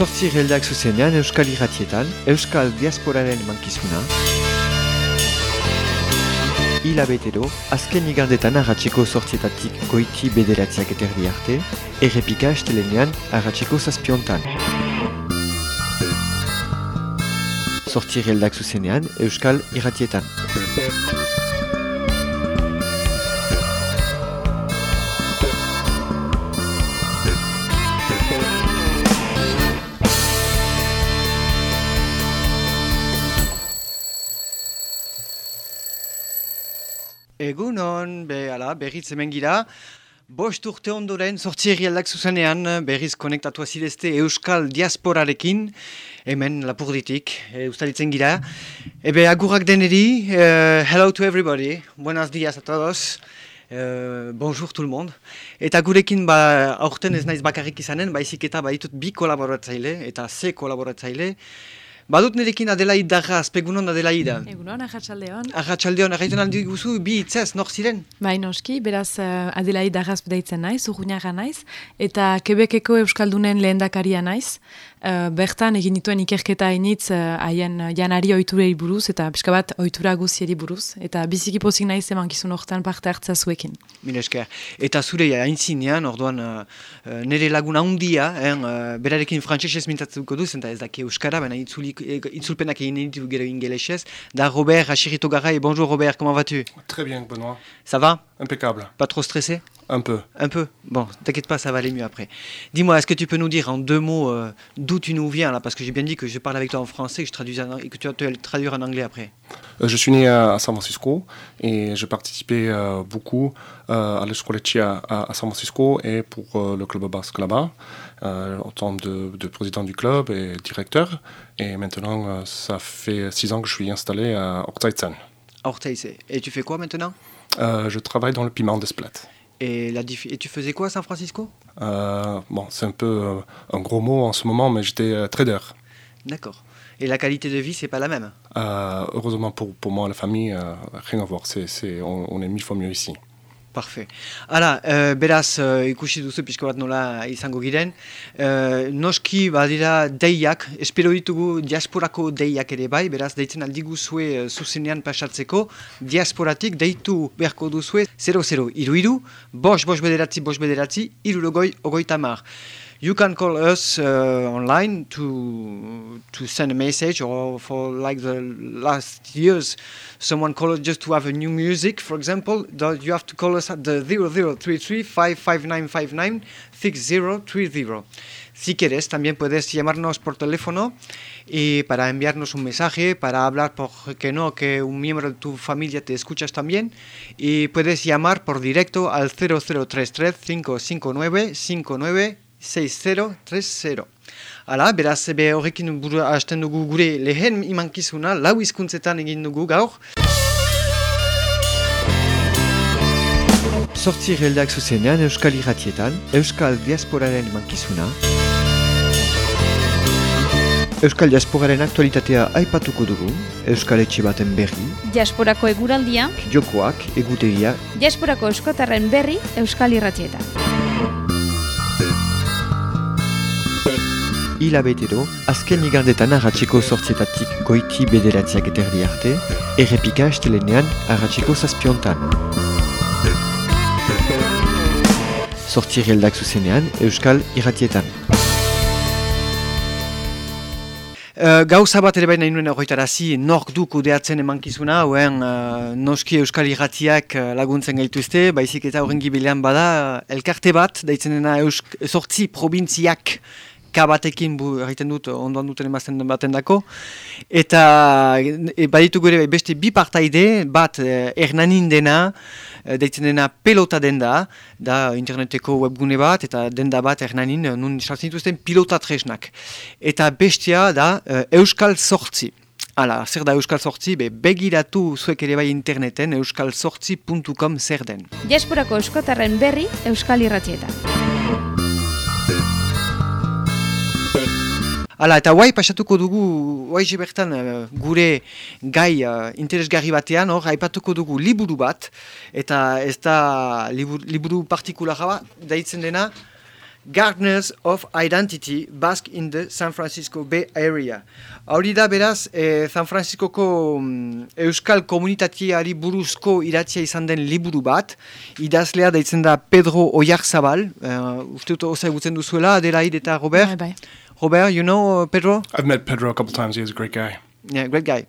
Sortzi geldak zuzenean Euskal Irratietan, Euskal Diasporaren mankizuna. Ila betero, azken igandetan arratxeko sortzietatik goiti bederatziak eterdi arte, errepika estelenean arratxeko zazpiontan. Sortzi geldak zuzenean Euskal Irratietan. Egunon, be, ala, berriz hemen gira. Bost urte ondoren, sortzi herrialdak zuzenean, berriz konektatu azidezte Euskal Diasporarekin, hemen lapurditik, e, ustalitzen gira. Ebe, agurrak deneri, uh, hello to everybody, buenos dias a todos, uh, bonjour tout le monde. Eta gurekin, ba, aurten ez naiz bakarrik izanen, baizik eta baitut bi kolaboratzaile, eta ze kolaboratzaile, Badut nirekin Adelaide Darraz, pegunon Adelaide. Egunon, ahatsaldeon. Ahatsaldeon, ahaitan aldi guzu, bi itzaz, nor ziren? Bai, noski, beraz uh, Adelaide Darraz bedaitzen naiz, urruñara naiz, eta Quebeceko Euskaldunen lehendakaria naiz. Uh, bertan egin dituen ikerketa hainitz uh, haien uh, janari oiturei buruz eta pixka bat oitura guzieri buruz eta biziki pozik naiz eman gizun horretan parte hartza zuekin. Minesker. Eta zure hain zinean, orduan uh, nire laguna hundia, uh, berarekin frantzesez mintatzuko duz, eta ez daki euskara, baina itzulik, itzulpenak egin ditu gero ingelesez. Da Robert, Achirito Garay, bonjour Robert, comment vas-tu Très bien, Benoît. Ça va Impeccable. Pas trop stressé Un peu. Un peu Bon, t'inquiète pas, ça va aller mieux après. Dis-moi, est-ce que tu peux nous dire en deux mots euh, d'où tu nous viens là? Parce que j'ai bien dit que je parle avec toi en français que je traduis en, et que tu vas te traduire en anglais après. Euh, je suis né à, San Francisco et j'ai participé euh, beaucoup euh, à l'escoletti à, à, San Francisco et pour le club basque là-bas, en tant de, de, président du club et directeur. Et maintenant, ça fait six ans que je suis installé à Ortaizen. Ortaizen. Et tu fais quoi maintenant? Je travaille dans le piment d'Esplat. Et, la et tu faisais quoi à San Francisco? Euh, Bon, c'est un peu euh, un gros mot en ce moment, mais j'étais euh, trader. D'accord. Et la qualité de vie, c'est pas la même? Heureusement pour, pour moi, la famille, rien à voir. On, on est mille fois mieux ici. Parfait. Hala, uh, beraz, uh, ikusi duzu pixko bat nola izango giren. Uh, noski badira deiak, espero ditugu diasporako deiak ere bai, beraz, deitzen aldigu zue zuzenean pasatzeko, diasporatik deitu beharko duzue 00 iru iru, bos, bos bederatzi, bos bederatzi, iru logoi, ogoi tamar. You can call us uh, online to to send a message, or for like the last years, someone called just to have a new music, for example. You have to call us at the 0033 55959 6030. Si quieres, también puedes llamarnos por teléfono y para enviarnos un mensaje, para hablar, por que no, que un miembro de tu familia te escuchas también. Y puedes llamar por directo al 0033 559 59 6030. Hala, beraz, ebe horrekin buru hasten dugu gure lehen imankizuna, lau izkuntzetan egin dugu gaur. Sortzi geldak zuzenean Euskal Iratietan, Euskal Diasporaren imankizuna. Euskal Diasporaren aktualitatea aipatuko dugu, Euskal Etxe baten berri. Diasporako eguraldia. Jokoak, egutegia. Diasporako eskotarren berri, Euskal Iratietan. Hilabetero, azken igandetan arratxeko sortzietatik goiti bederatziak eterdi arte, errepika estelenean arratxeko zazpiontan. Sortzi geldak zuzenean, Euskal Irratietan. Uh, gauza bat ere baina inuen horretarazi nork du kudeatzen emankizuna, oen uh, noski Euskal Irratiak uh, laguntzen gaituzte, baizik eta horren gibilean bada, elkarte bat, daitzen dena sortzi probintziak kabatekin bu egiten dut ondoan duten emazten baten dako. Eta e, baditu gure beste bi partaide, bat e, ernanin dena, e, deitzen dena pelota denda, da interneteko webgune bat, eta denda bat ernanin, nun sartzen dituzten pilota tresnak. Eta bestia da e, Euskal Sortzi. Hala, zer da Euskal Sortzi, be, begiratu zuek ere bai interneten euskalsortzi.com zer den. Diasporako eskotarren berri Euskal Irratietan. Hala, eta guai pasatuko dugu, guai bertan uh, gure gai uh, interesgarri batean, hor, haipatuko dugu liburu bat, eta ez da liburu, liburu partikulara bat, daitzen dena, Gardeners of Identity Basque in the San Francisco Bay Area. Hori da beraz, eh, San Franciscoko mm, Euskal Komunitatiari buruzko iratzia izan den liburu bat, idazlea deitzen da Pedro Oyarzabal, uh, uste dut osa egutzen duzuela, Adelaide eta Robert. Bai, bai. Robert, you know uh, Pedro? I've met Pedro a couple times. He is a great guy. Yeah, great guy.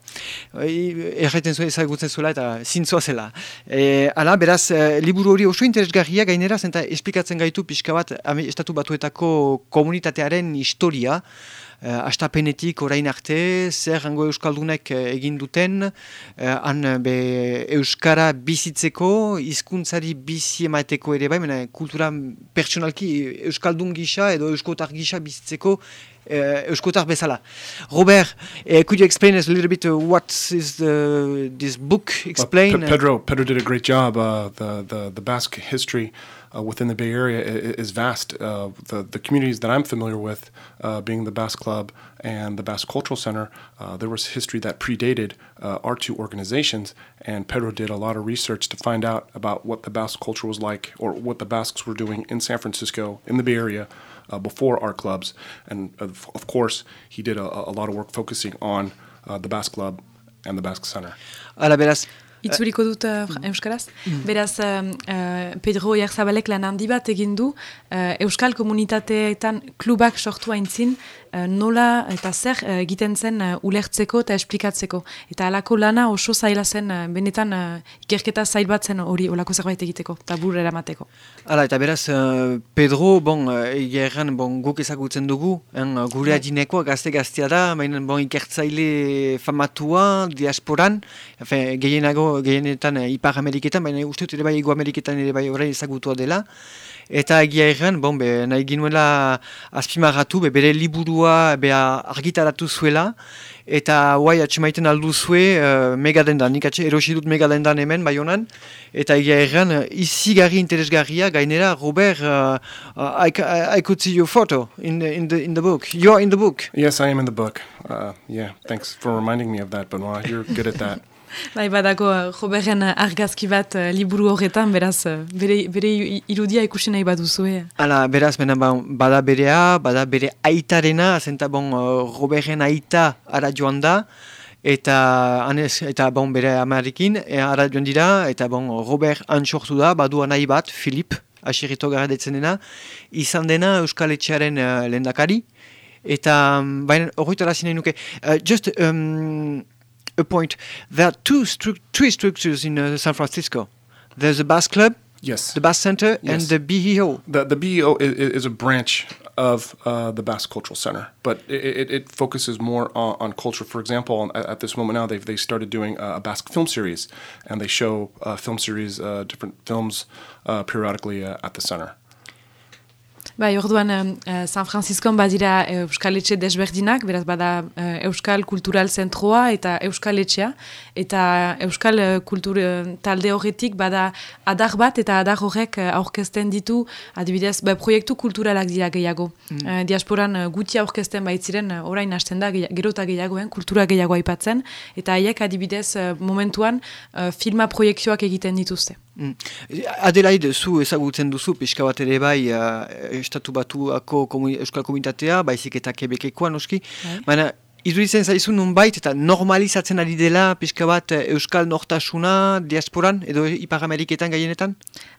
Erraiten zuen ezagutzen zuela eta zintzoa zela. E, ala, beraz, e, liburu hori oso interesgarria gainera, zenta esplikatzen gaitu pixka bat estatu batuetako komunitatearen historia, astapenetik orain arte, zer hango euskaldunek e, egin duten, e, han be, euskara bizitzeko, hizkuntzari bizi emaiteko ere bai, mena, kultura pertsonalki euskaldun gisa edo euskotar gisa bizitzeko uh, euskotar bezala. Robert, uh, could you explain us a little bit uh, what is the, this book Well, explain? Pe- Pedro Pedro did a great job. Uh, the the the Basque history uh, within the Bay Area is vast. Uh, the the communities that I'm familiar with, uh, being the Basque Club and the Basque Cultural Center, there was history that predated our two organizations, and Pedro did a lot of research to find out about what the Basque culture was like, or what the Basques were doing in San Francisco, in the Bay Area. Uh, before our clubs, and of, of course, he did a, a lot of work focusing on uh, the Basque Club and the Basque Center. Ala, beraz, Itzuliko dut uh, fra- euskaraz. Beraz, um, uh, Pedro Jarzabalek lan handi bat egin du, uh, euskal komunitateetan klubak sortu aintzin, uh, nola eta zer uh, egiten zen uh, ulertzeko eta esplikatzeko. Eta halako lana oso zaila zen, benetan ikerketa zail bat zen hori olako zerbait egiteko, eta burra eramateko. ala, eta beraz, Pedro, bon, egia erran, bon, guk ezagutzen dugu, en, gure adinekoa gazte-gaztea da, baina, bon, ikertzaile famatua, diasporan, efe, gehienago, gehienetan Ipar Ameriketan, baina uste ere bai Ego Ameriketan ere bai orain ezagutua dela, Eta egia erran, bon, be, nahi ginuela azpimarratu, be, bere liburua be, argitaratu zuela, eta guai atxemaiten aldu zue uh, megadendan, nik atxe erosi dut megadendan hemen, bai honan, eta egia erran, uh, izigarri interesgarria, gainera, Robert, uh, uh, I, ca- I could see your photo in the, in the, in the book. You're in the book. Yes, I am in the book. Uh, yeah, thanks for reminding me of that, Benoit. You're good at that. Bai, badako uh, Roberten uh, argazki bat uh, liburu horretan, beraz, bere, bere irudia ikusi nahi baduzue. Hala, beraz, bena, ba, bada berea, bada bere aitarena, zenta bon, Roberten aita ara joan da, eta anez, eta bon, bere amarekin, e, ara joan dira, eta bon, Robert antxortu da, badu nahi bat, Filip, asirrito gara dena, izan dena Euskal Etxearen uh, lehendakari, eta, um, baina, horretara nahi nuke, uh, just, um, a point, there are two stru three structures in uh, San Francisco. There's a Bass Club, Yes. the Bass Center, and the BEO. The, the BEO is, is a branch of uh, the Basque Cultural Center, but it, it, it focuses more on, on culture. For example, at, at this moment now, they've they started doing a Basque film series, and they show uh, film series, uh, different films, uh, periodically uh, at the center. Bai, orduan, uh, San Franciscon badira uh, Euskal Etxe desberdinak, beraz bada uh, Euskal Kultural Zentroa eta Euskal Etxea, eta Euskal uh, Kultur talde horretik bada adar bat, eta adar horrek aurkezten ditu, adibidez, ba, proiektu kulturalak dira gehiago. Uh, diasporan uh, guti aurkezten baitziren, orain hasten da, gehi- gero eta gehiagoen, kultura gehiago aipatzen, eta haiek adibidez momentuan filma proiektioak egiten dituzte. Mm. Adelaide, zu ezagutzen duzu, pixka bat ere bai, uh, estatu batuako komu euskal komunitatea, baizik eta kebekekoa noski, Bai. baina iduritzen zaizu nunbait eta normalizatzen ari dela pixka bat eh, euskal nortasuna diasporan edo Ipar Ameriketan gaienetan?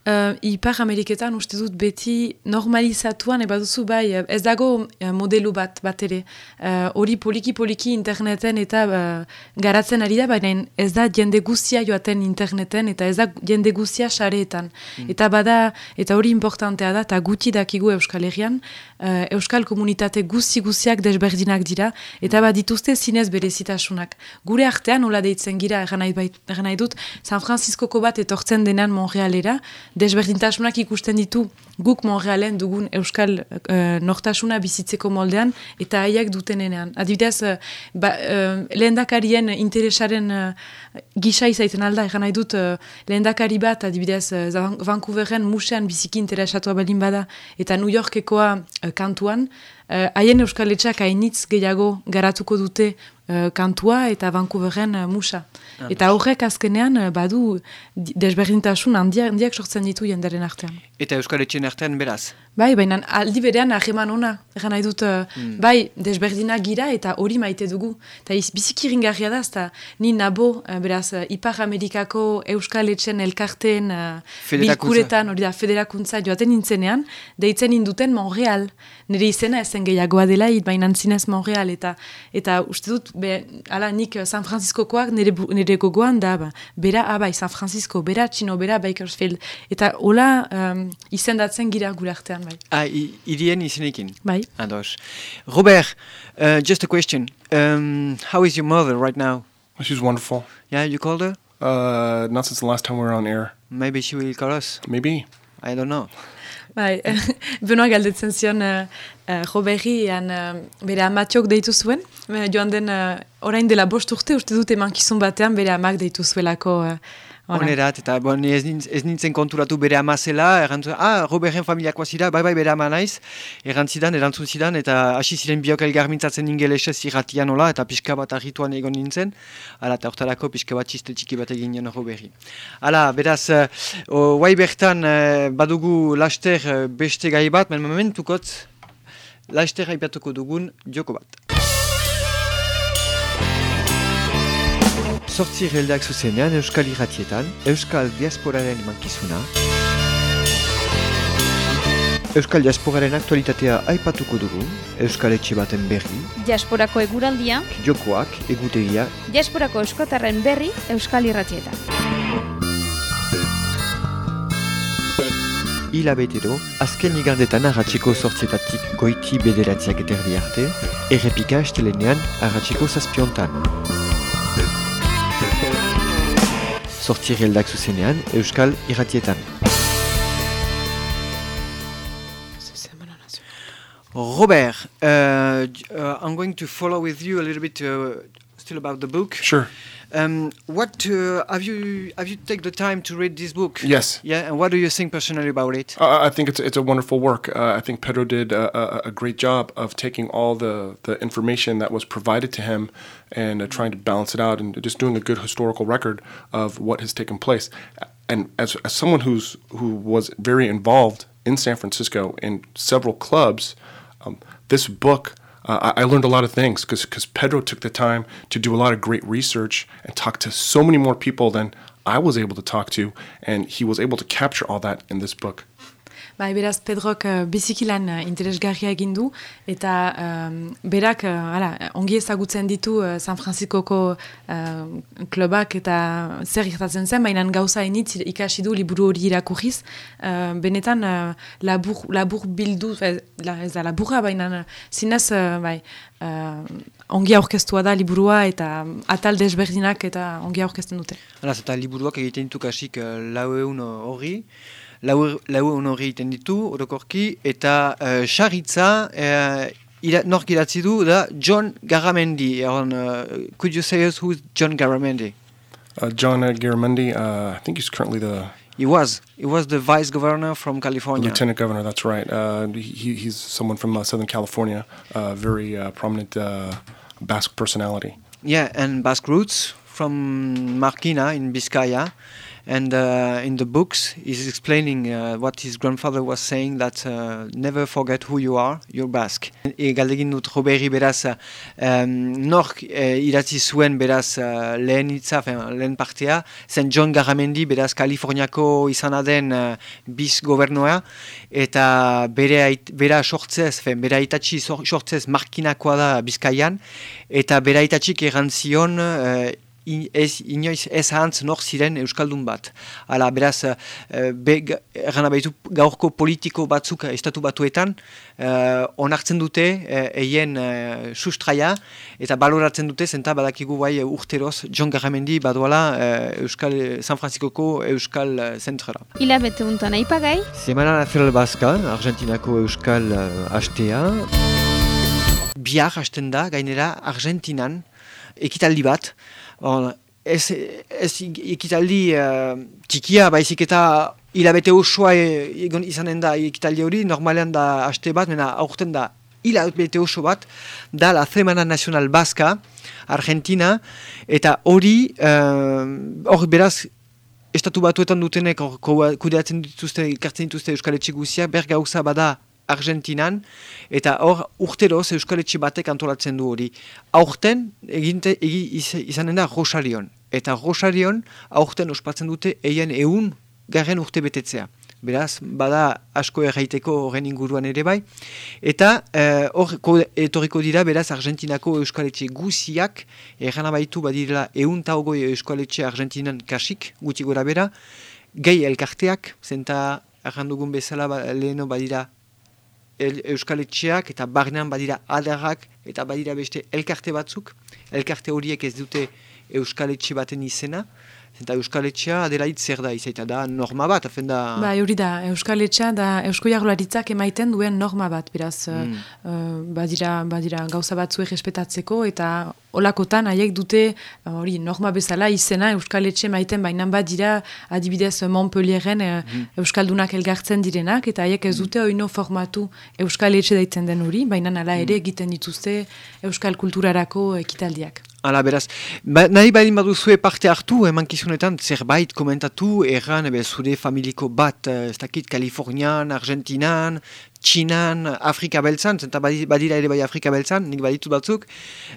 Uh, Ipar Ameriketan uste dut beti normalizatuan eba duzu bai, eh, ez dago eh, modelu bat bat ere. Eh, Hori poliki-poliki interneten eta eh, garatzen ari da, baina ez da jende guztia joaten interneten eta ez da jende guztia sareetan. Eta bada, eta hori importantea da, eta guti dakigu Euskal Herrian, eh, Euskal komunitate guzti-guztiak desberdinak dira, eta badituzte zinez berezitasunak. Gure artean, nola deitzen gira, egan nahi dut, San Franciscoko bat etortzen denan Montrealera, desberdintasunak ikusten ditu guk Montrealen dugun Euskal uh, nortasuna bizitzeko moldean, eta haiek dutenean. Adibidez, uh, ba, uh, lehendakarien interesaren uh, gisa izaiten alda, egan nahi dut uh, lehendakari bat, adibidez, uh, Van- Vancouveren musean biziki interesatua balin bada, eta New Yorkekoa uh, kantuan, uh, haien Euskal Etxeak hainitz gehiago garatuko dute uh, kantua eta Vancouverren uh, musa. Eta horrek azkenean uh, badu di- desberdintasun handia- handiak sortzen ditu jendaren artean. Eta Euskal Etxen artean beraz. Bai, baina aldi berean aheman ona. Egan nahi dut, uh, bai, desberdinak gira eta hori maite dugu. Eta iz, biziki ringarria da, ezta ni nabo, uh, beraz, Ipar Amerikako Euskal Etxen elkarteen bilkuretan, hori da, federakuntza joaten nintzenean, deitzen induten Montreal. Nire izena ezen gehiagoa dela, baina zinez Montreal. Eta, eta uste dut, be, ala, nik San Franciscokoak nire, bu- nire gogoan da, ba, bera, abai, San Francisco, bera, Txino, bera, Bakersfield. Eta hola um, izendatzen gira gure artean, bai. Ah, i- irien izenekin. Bai. Ados. Robert, uh, just a question. Um, how is your mother right now? She's wonderful. Yeah, you called her? Uh, not since the last time we were on air. Maybe she will call us. Maybe. I don't know. Bai, benoa galdetzen zion uh, uh, Roberri ean uh, bere amatxok deitu zuen. Eh, joan den, uh, orain dela bost urte, uste dut emankizun batean bere amak deitu zuelako. Uh. Onerat, eta bon, ez, nintz, ez nintzen konturatu bere ama zela, errantzun, ah, Roberten familiakoa zira, bai bai bere ama naiz, errantzidan, erantzun zidan, eta hasi ziren biok elgar mintzatzen ingelesez irratian nola, eta pixka bat arrituan egon nintzen, ala, eta hortarako pixka bat txiste txiki bat egin nion Roberri. Hala, beraz, uh, guai bertan eh, badugu laster eh, beste gai bat, men momentukot, laster aipatuko dugun joko bat. Sortzi heldak zuzenean Euskal Irratietan, Euskal Diasporaren mankizuna, Euskal Diasporaren aktualitatea aipatuko dugu, Euskal Etxe baten berri, Diasporako eguraldia, jokoak, egutegia, Diasporako eskotarren berri Euskal Irratietan. Hilabetero, azken igandetan arratxeko sortzietatik goiti bederatziak eterdi arte, errepika estelenean arratxeko zazpiontan. Sortzi heldak zuzenean Euskal Irratietan. Robert, uh, uh, I'm going to follow with you a little bit uh, still about the book. Sure. Um, what uh, have you have you take the time to read this book? Yes. Yeah, and what do you think personally about it? Uh, I think it's it's a wonderful work. Uh, I think Pedro did a, a, a great job of taking all the, the information that was provided to him and uh, trying to balance it out and just doing a good historical record of what has taken place. And as, as someone who's who was very involved in San Francisco in several clubs, um, this book. Uh, I I learned a lot of things because Pedro took the time to do a lot of great research and talk to so many more people than I was able to talk to, and he was able to capture all that in this book. Bai, beraz, Pedrok uh, bizikilan uh, interesgarria egin du, eta um, berak, uh, ala, ongi ezagutzen ditu uh, San Franciscoko uh, klubak eta zer gertatzen zen, baina gauza initz ikasi du liburu hori irakurriz, uh, benetan uh, labur, labur bildu, ez, la, ez da laburra, baina uh, zinez, uh, bai, uh, ongi aurkeztua da liburua eta atal desberdinak eta ongi aurkezten dute. Hala, eta liburuak egiten ditu kasik uh, lau egun hori, lau, lau egun hori egiten ditu, orokorki, eta uh, xarritza, uh, ira, nork idatzi du, da John Garamendi. Eron, uh, could you say us who's John Garamendi? Uh, John uh, Garamendi, uh, I think he's currently the He was. He was the vice governor from California. lieutenant governor. That's right. Uh, he, he's someone from uh, Southern California, uh, very uh, prominent Basque personality. Yeah, and Basque roots from Marquina in Biscaya. And uh, in the books, he's explaining uh, what his grandfather was saying that uh, never forget who you are, you're Basque. E galdegin dut Roberri beraz, um, nork uh, idatzi zuen beraz uh, lehen hitza, lehen partea, zen John Garamendi beraz Kaliforniako izana den uh, biz gobernoa, eta bere ait, bera sortzez, fen, bere aitatxi sor- sortzez Markinakoa da Bizkaian, eta bere aitatxik errantzion uh, in, ez, inoiz ez ahantz nor ziren Euskaldun bat. Hala, beraz, uh, be, erran abaitu gaurko politiko batzuk estatu batuetan, uh, onartzen dute uh, eien uh, sustraia, eta baloratzen dute, zenta badakigu bai urteroz, John Garamendi badoala uh, Euskal, San Franciscoko Euskal uh, zentrara. Hilabete untan aipagai, Semana Nacional Baska, Argentinako Euskal uh, astea. Bihar hasten da, gainera, Argentinan, ekitaldi bat. Bon, ez, ez ekitaldi uh, txikia, baizik eta hilabete osoa e, izanen da ekitaldi hori, normalean da haste bat, mena aurten da hila bete oso bat, da la Zemana Nacional Baska, Argentina, eta hori, hori beraz, estatu batuetan dutenek kudeatzen dituzte, ikartzen dituzte Euskal Etxe guziak, ber gauza bada Argentinan, eta hor urteroz Euskal Etxe batek antolatzen du hori. Aurten, eginte, egi, izanen da Rosarion. Eta Rosarion, aurten ospatzen dute eien eun garen urte betetzea. Beraz, bada asko erraiteko horren inguruan ere bai. Eta eh, hor eh, etorriko dira, beraz, Argentinako Euskaletxe guziak, erran abaitu badirela eun taugoi Euskaletxe Argentinan kasik, guti gora bera, gehi elkarteak, zenta errandugun bezala ba, leheno badira el, Euskaletxeak eta barnean badira adarrak eta badira beste elkarte batzuk. Elkarte horiek ez dute Euskaletxe baten izena, Eta Euskal Etxea adelait zer da izaita da norma bat, afen da... Ba, hori da, Euskal Etxea da Eusko Jarlaritzak emaiten duen norma bat, beraz, mm. uh, badira, badira gauza batzuek respetatzeko, eta olakotan haiek dute, hori, norma bezala izena Euskal Etxe maiten bainan bat dira adibidez Montpellieren mm. Euskaldunak elgartzen direnak, eta haiek ez dute oino formatu Euskal Etxe daitzen den hori, bainan ala ere egiten dituzte Euskal Kulturarako ekitaldiak. Hala, beraz, ba, nahi bain baduzue parte hartu, eman kizunetan, zerbait komentatu, erran, ebe, zure familiko bat, ez dakit, Kalifornian, Argentinan, Txinan, Afrika beltzan, zenta badira ere bai Afrika beltzan, nik baditu batzuk,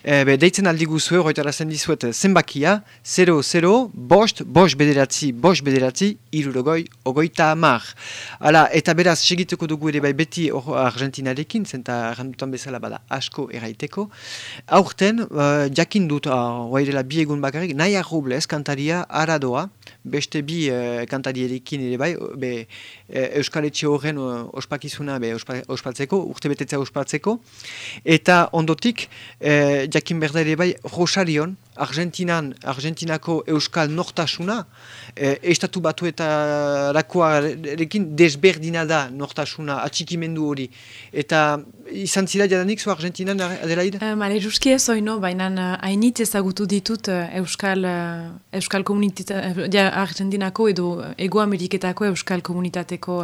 e, be, deitzen aldi guzue, horretara zen dizuet, zenbakia, 0-0, bost, bost bederatzi, bost bederatzi, irurogoi, ogoita amar. Hala, eta beraz, segituko dugu ere bai beti Argentinarekin, zenta randutan bezala bada asko eraiteko. Aurten, uh, jakin dut, uh, oairela bi egun bakarrik, nahi arroblez kantaria aradoa, beste bi uh, kantarierekin ere bai, be, uh, Euskal Etxe horren uh, ospakizuna be, ospatzeko, urte betetzea ospatzeko, eta ondotik, eh, jakin berda ere bai, Rosarion, Argentinan, Argentinako Euskal Nortasuna, eh, estatu batu eta rakoarekin desberdina da Nortasuna, atxikimendu hori. Eta izan zira jadanik zu Argentinan, Adelaide? Um, ale, juski ez oino, baina uh, hainit ezagutu ditut uh, Euskal, Euskal komunitatea, uh, Argentinako edo Ego Ameriketako Euskal komunitateko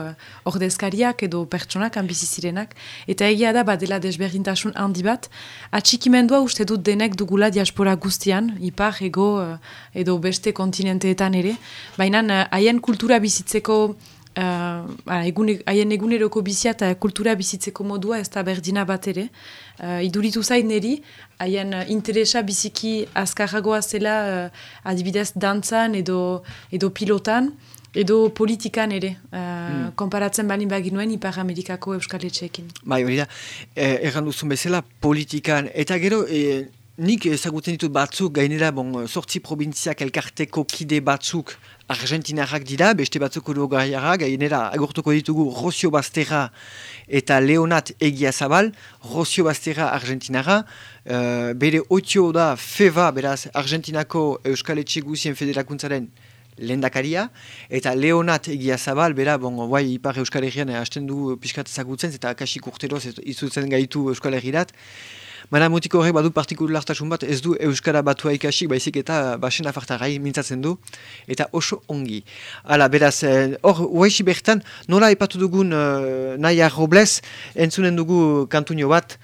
ordezkariak edo pertsonak anbizizirenak. Eta egia da, badela desberdintasun handi bat, atxikimendua uste dut denek dugula diaspora guztian, ipar, ego, uh, edo beste kontinenteetan ere. Baina uh, haien kultura bizitzeko, uh, haien eguneroko bizia eta kultura bizitzeko modua ez da berdina bat ere. Uh, iduritu zain neri, haien interesa biziki azkarragoa zela adibidez dantzan edo, edo pilotan, edo politikan ere, uh, konparatzen balin baginuen Ipar Amerikako Euskal Etxeekin. Bai, hori da, eh, erran duzun bezala politikan, eta gero, Nik ezagutzen ditut batzuk, gainera, bon, sortzi provintziak elkarteko kide batzuk argentinarrak dira, beste batzuk urogaiarrak, gainera, agurtuko ditugu Rosio Bastera eta Leonat Egia Zabal, Rosio Bastera argentinara, uh, bere otio da FEVA, beraz, Argentinako Euskal Etxeguzien Federakuntzaren lendakaria, eta Leonat Egia Zabal, bera, bon, bai, ipar Euskal Herrian hasten du piskat ezagutzen, eta kasik urteroz izutzen gaitu Euskal Herrirat, Baina mutiko horrek badu partikulartasun bat, ez du Euskara batua ikasik, baizik eta basen afartarai mintzatzen du, eta oso ongi. Hala, beraz, eh, hor, uh, bertan, nola ipatu dugun uh, nahi arroblez, entzunen dugu kantunio bat,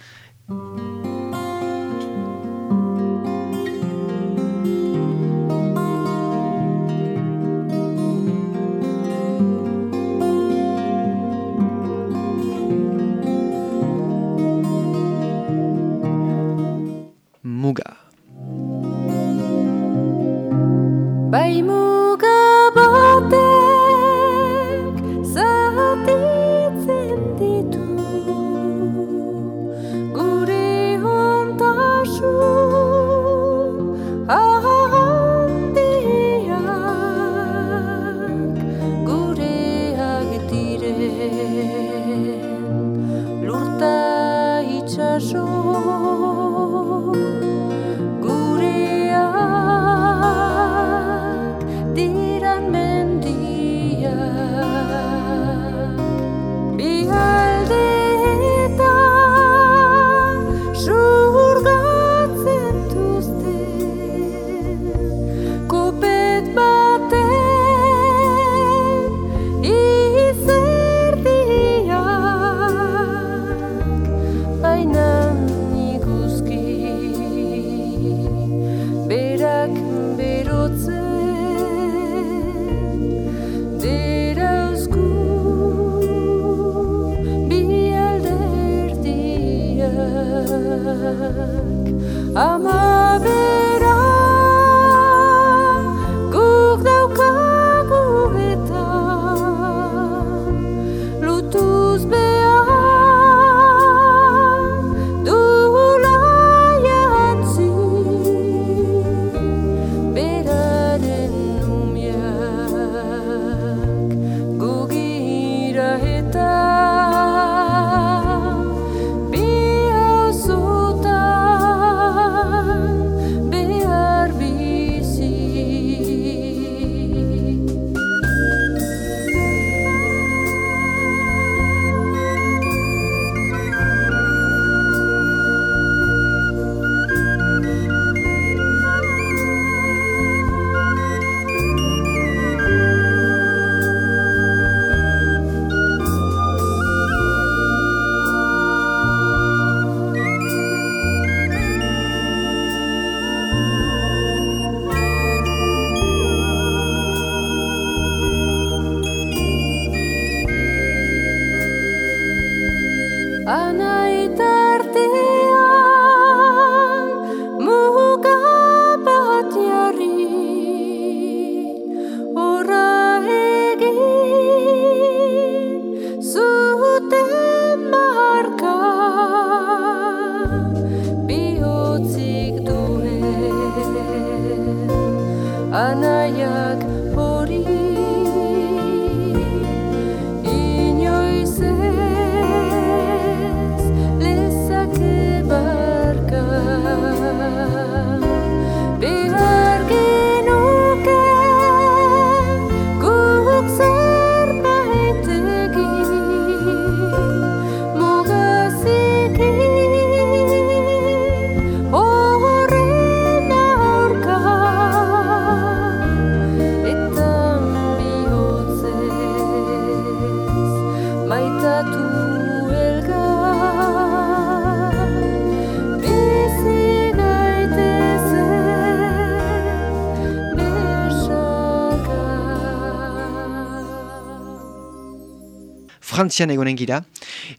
Frantzian egonen gira,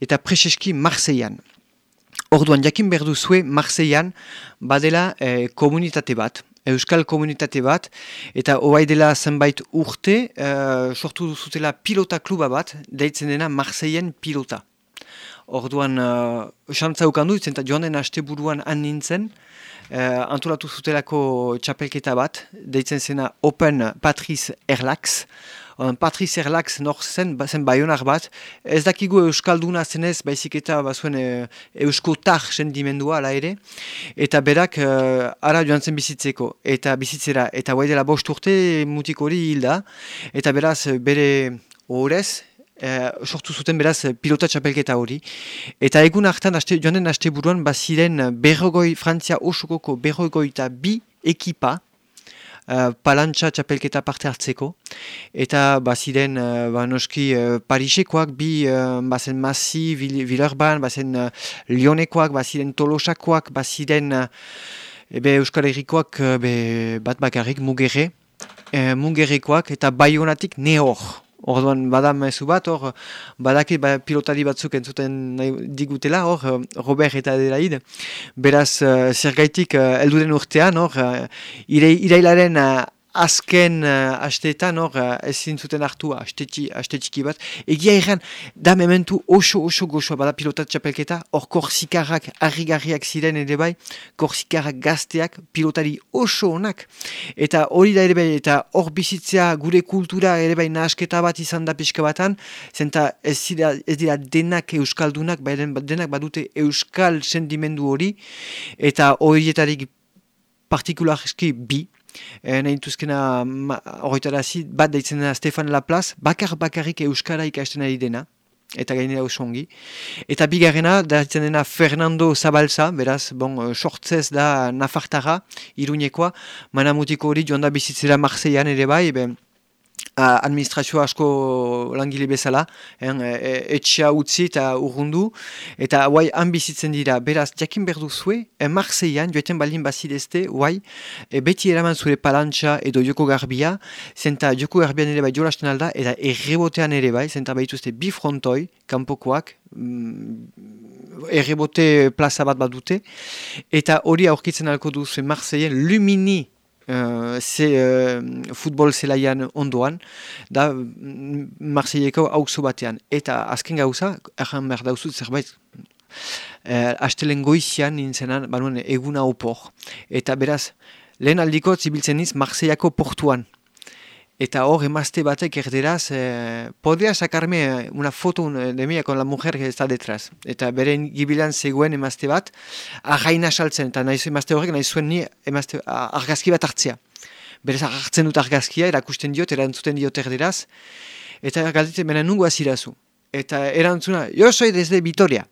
eta preseski Marseillan. Orduan, jakin behar duzue Marseillan badela eh, komunitate bat, euskal komunitate bat, eta hoai dela zenbait urte, eh, sortu duzutela pilota kluba bat, deitzen dena Marseillan pilota. Orduan, uh, xantza ukandu, eta joan den haste buruan han nintzen, uh, antolatu zutelako txapelketa bat, deitzen zena Open Patrice Erlax, Patriz Erlax nor zen, ba, zen baionar bat, ez dakigu Euskalduna zenez, baizik eta bazuen e, Euskotar sendimendua ala ere, eta berak e, ara joan zen bizitzeko, eta bizitzera, eta guai dela bost urte mutik hori hilda, eta beraz bere horrez, E, sortu zuten beraz pilota txapelketa hori. Eta egun hartan aste, joan den aste buruan baziren berrogoi, Frantzia osokoko berrogoi eta bi ekipa, uh, palantxa txapelketa parte hartzeko. Eta baziren uh, ba, noski uh, Parisekoak bi uh, bazen Masi, Villerban, bazen uh, Lyonekoak, baziren Tolosakoak, baziren uh, ebe Euskal Herrikoak uh, be, bat bakarrik mugerre. Uh, mugerrekoak eta baionatik neor. Orduan badam mezu bat, hor badaki ba, pilotari batzuk entzuten digutela, hor Robert eta Adelaide. Beraz, uh, zergaitik uh, elduden urtean, hor, uh, irailaren uh, azken uh, asteetan hor uh, ezin zuten hartu aste txiki bat. Egia erran, da mementu oso oso gozoa bada pilotat txapelketa, hor korsikarrak harrigarriak ziren ere bai, korsikarrak gazteak pilotari oso onak. Eta hori da ere bai, eta hor bizitzea gure kultura ere bai nahasketa bat izan da pixka batan, zenta ez dira, ez dira denak euskaldunak, bairen denak badute euskal sendimendu hori, eta horietarik partikularski bi, e, nahi duzkena horretara bat daitzen dena Stefan Laplaz, bakar bakarrik euskara ikasten ari dena, eta gainera oso. Eta bigarrena, daitzen dena Fernando Zabalza, beraz, bon, sortzez da Nafartara, iruñekoa, manamutiko hori joan da bizitzera Marseillan ere bai, ben, administrazio asko langile bezala, en, e, e, etxea utzi eta urrundu, eta guai bizitzen dira, beraz, jakin berdu zue, Marseillan, joeten balin bazidezte, guai, e, beti eraman zure palantxa edo joko garbia, zenta joko garbian ere bai jolasten alda, eta errebotean ere bai, zenta baituzte bi frontoi, kanpokoak, mm, errebote plaza bat bat dute, eta hori aurkitzen alko duzu Marseillan, lumini uh, ze uh, futbol zelaian ondoan, da mm, Marseilleko hauzo batean. Eta azken gauza, erran behar dauzut zerbait, uh, astelen goizian nintzenan, banuen eguna opor. Eta beraz, lehen aldiko zibiltzen niz Marseillako portuan. Eta hor emazte batek erderaz, eh, podria sakarme eh, una foto de mia con la mujer que está detrás. Eta beren gibilan zegoen emazte bat, arraina saltzen, eta nahi emazte horrek nahi ni emazte, argazki bat hartzea. Berez hartzen dut argazkia, erakusten diot, erantzuten diot erderaz, eta galditzen mena nungo azirazu. Eta erantzuna, jo soy desde Vitoria.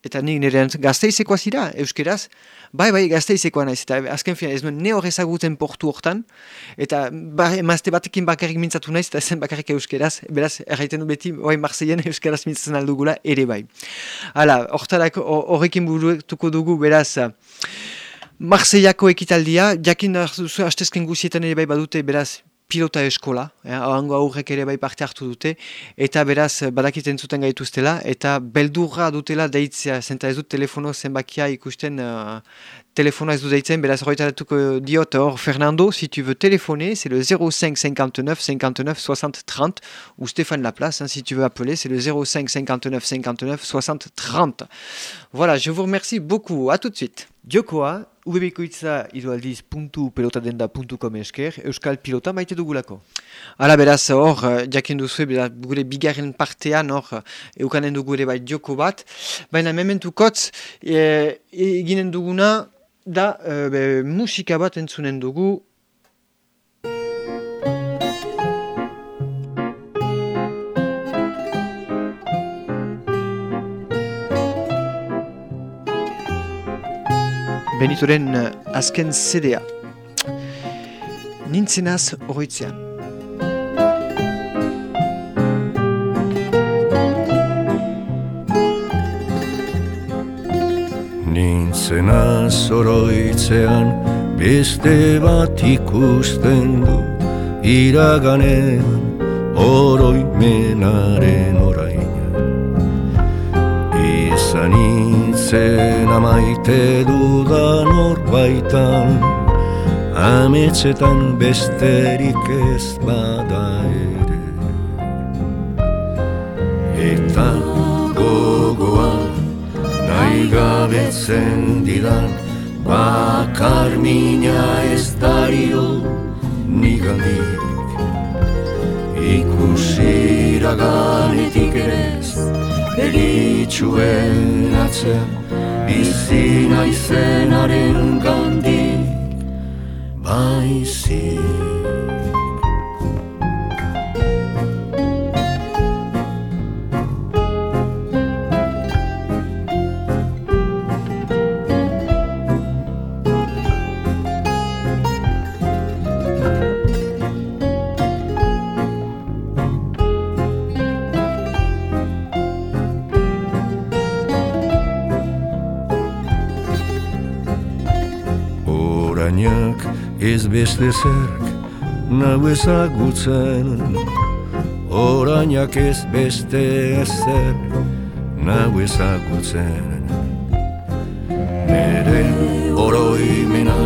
Eta nik nire gazteizekoa zira, euskeraz, bai, bai, gazteizekoa naiz, eta azken fina, ez nuen ne horrezaguten portu hortan, eta ba, emazte batekin bakarrik mintzatu naiz, eta zen bakarrik euskeraz, beraz, erraiten du beti, bai, marzeien euskeraz mintzatzen aldugula, ere bai. Hala, hortarak horrekin burutuko dugu, beraz, Marseiako ekitaldia, jakin duzu hastezken guzietan ere bai badute, beraz, pilota eskola, eh, aurrek ere bai parte hartu dute, eta beraz badakiten zuten gaituztela, eta beldurra dutela deitzea, zenta ez dut telefono zenbakia ikusten uh, telefono ez du deitzen, beraz horretaratuko diot hor, Fernando, si tu veux téléphoner, c'est le 05 59 59 60 30, ou Stéphane Laplace, hein, si tu veux appeler, c'est le 05 59 59 60 30. Voilà, je vous remercie beaucoup, à tout de suite. Ubebikoitza idoaldiz.pelotadenda.com esker, Euskal Pilota maite dugulako. Hala beraz, hor, jakin duzu, gure bigarren partean, hor, eukanen dugu ere bai dioko bat, baina mementu kotz, e, eginen duguna, da e, be, musika bat entzunen dugu, Benitoren azken zedea. Nintzenaz horretzean. Nintzenaz oroitzean beste bat ikusten du iraganean oroimenaren oraina. Izan nintzen amaite dudan horbaitan ametsetan besterik ez bada ere. Eta gogoan nahi gabetzen didan bakar mina ez dario nigandik ikusiraganetik ere ez begitxuen atzen bizi naizenaren gandik. Baizik beste zerk nau ezagutzen. Orainak ez beste ezer nau ezagutzen. Nere oroimena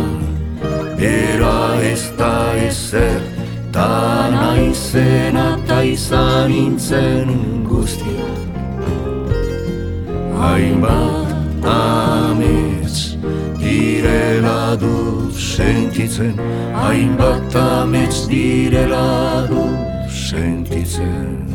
era ez da ezer Ta naizena ta izan nintzen guztia. Hainbat amets direla du sentitzen Hainbat amets direla du sentitzen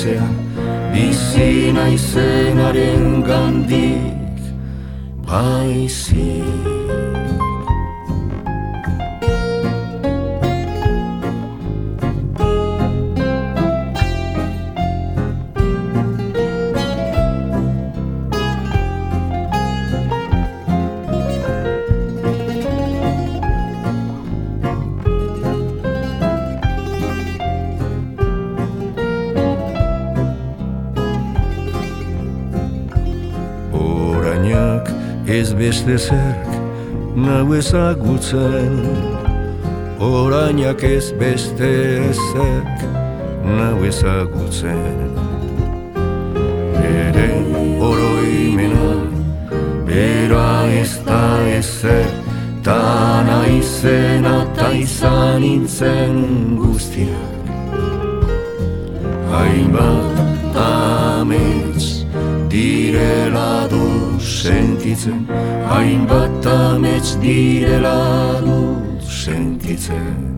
Atzean Bizi naizenaren gandik Baizik ezagutzen Orainak ez beste zerk nau ezagutzen. Ere oroimena bera ez da ezer Ta naizena ta izan nintzen guztiak Hainbat amets direla du sentitzen Hainbat amets direla du sentitzen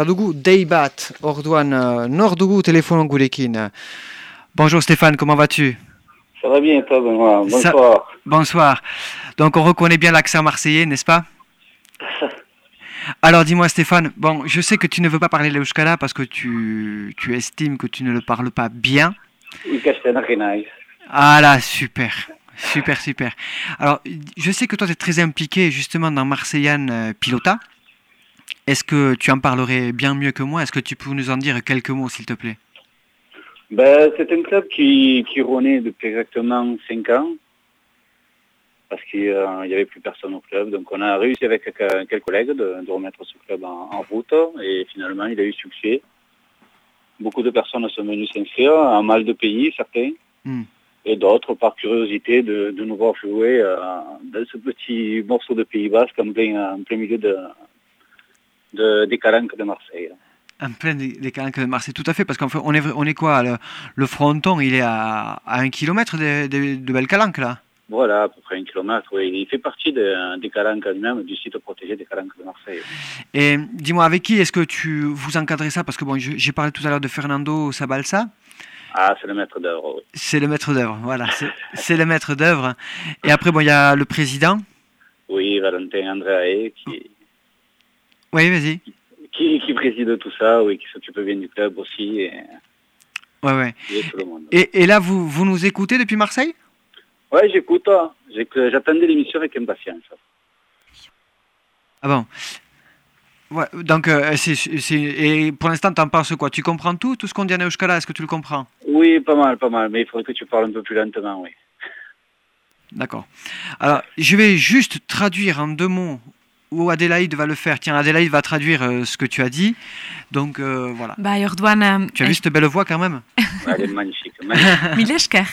Badugu dei bat, orduan uh, nor dugu telefonon gurekin. Bonjour Stéphane, comment vas-tu? Ça va bien, toi, Benoît. Ça- Bonsoir. Bonsoir. Donc on reconnaît bien l'accent marseillais, n'est-ce pas? Alors dis-moi Stéphane, bon, je sais que tu ne veux pas parler l'euskara parce que tu, tu estimes que tu ne le parles pas bien. Ah là, super. Super, super. Alors, je sais que toi, tu es très impliqué justement dans Marseillane euh, Pilota. Est-ce que tu en parlerais bien mieux que moi? Est-ce que tu peux nous en dire quelques mots, s'il te plaît? Ben, c'est un club qui, qui renaît depuis exactement 5 ans. Parce qu'il n'y avait plus personne au club. Donc on a réussi avec quelques collègues de, de remettre ce club en, en route. Et finalement, il a eu succès. Beaucoup de personnes sont venues s'inscrire, en mal de pays, certains. Hmm. Et d'autres, par curiosité, de, de nous voir jouer euh, dans ce petit morceau de Pays Basque en plein, en plein milieu de, de, des calanques de Marseille. En plein des, des calanques de Marseille, tout à fait, parce qu'on fait- on est, on est quoi le, le fronton, il est à, à un kilomètre de, de, de Belcalanque, là? Voilà, à peu près un kilomètre, oui. Il fait partie de- des calanques lui-même, du site protégé des calanques de Marseille. Et dis-moi, avec qui est-ce que tu vous encadrez ça? Parce que bon, j'ai parlé tout à l'heure de Fernando Sabalsa. Ah, c'est le maître d'œuvre, oui. C'est le maître d'œuvre, voilà, c'est- c'est le maître d'œuvre. Et après, bon, il y a le président. Oui, Valentin Andréae, qui, Oui, vas-y. qui, qui préside tout ça, oui, qui s'occupe bien du club aussi, et, Ouais, ouais. et tout le monde. Et, et là, vous, vous nous écoutez depuis Marseille? Ouais, j'écoute, hein. Que- j'attendais l'émission avec impatience. Ah bon? Ouais, donc, euh, et pour l'instant, t'en penses quoi? Tu comprends tout Tout ce qu'on dit en Euskara, est-ce que tu le comprends? Oui, pas mal, pas mal, mais il faudrait que tu parles un peu plus lentement, oui. D'accord. Alors, je vais juste traduire en deux mots où Adélaïde va le faire. Tiens, Adélaïde va traduire euh, ce que tu as dit. Donc, euh, voilà. Bai, orduan... em, Tu as vu cette belle voix quand même? Elle est magnifique, magnifique. Mil esker.